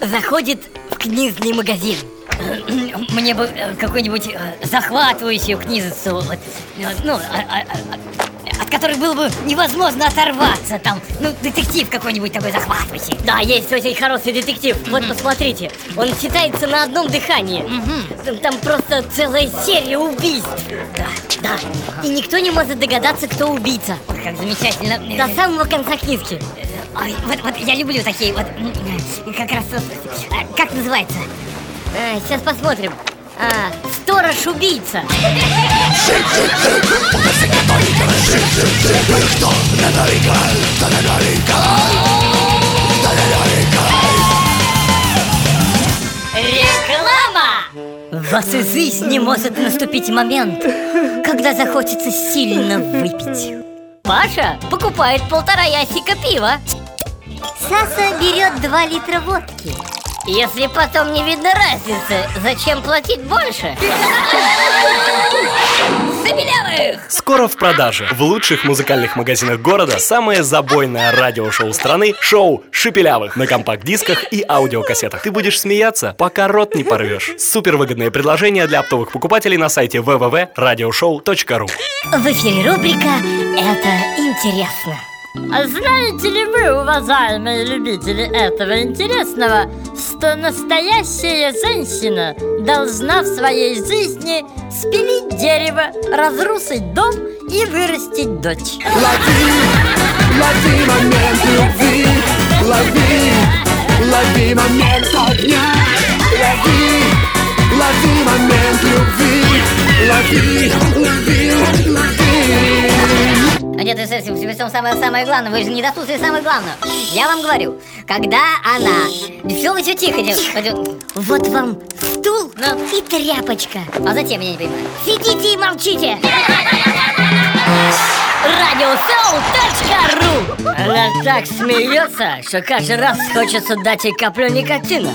заходит в книжный магазин. Мне бы э, какую-нибудь э, захватывающую книжицу, вот, э, ну, а- а- а- от которой было бы невозможно оторваться, там, ну, детектив какой-нибудь такой захватывающий. Да, есть очень хороший детектив. Вот посмотрите, он читается на одном дыхании. Там- Там просто целая серия убийств. Да, Да. И никто не может догадаться, кто убийца. Как замечательно. До самого конца книжки. Ой, вот, вот я люблю такие вот, э, как раз, а, как называется? А, сейчас посмотрим. А, сторож-убийца. Реклама! В жизни может наступить момент, когда захочется сильно выпить. Паша покупает полтора ящика пива. Саса берет 2 литра водки. Если потом не видно разницы, зачем платить больше? Скоро в продаже. В лучших музыкальных магазинах города самое забойное радиошоу страны – шоу «Шепелявых» на компакт-дисках и аудиокассетах. Ты будешь смеяться, пока рот не порвешь. Супер выгодное предложение для оптовых покупателей на сайте www.radioshow.ru В эфире рубрика «Это интересно». А знаете ли вы, уважаемые любители этого интересного, что настоящая женщина должна в своей жизни спилить дерево, разрушить дом и вырастить дочь? Лови момент любви, лови, лови момент огня, лови, лови момент любви, лови, лови, Нет, ты совсем при всем самое, самое главное, вы же не дослушали самое главное. Я вам говорю, когда она... Все, вы все тихо делаете. Вот вам стул ну, и тряпочка. А затем, я не понимаю. Сидите и молчите. Радиосоу.ру Она так смеется, что каждый раз хочется дать ей каплю никотина.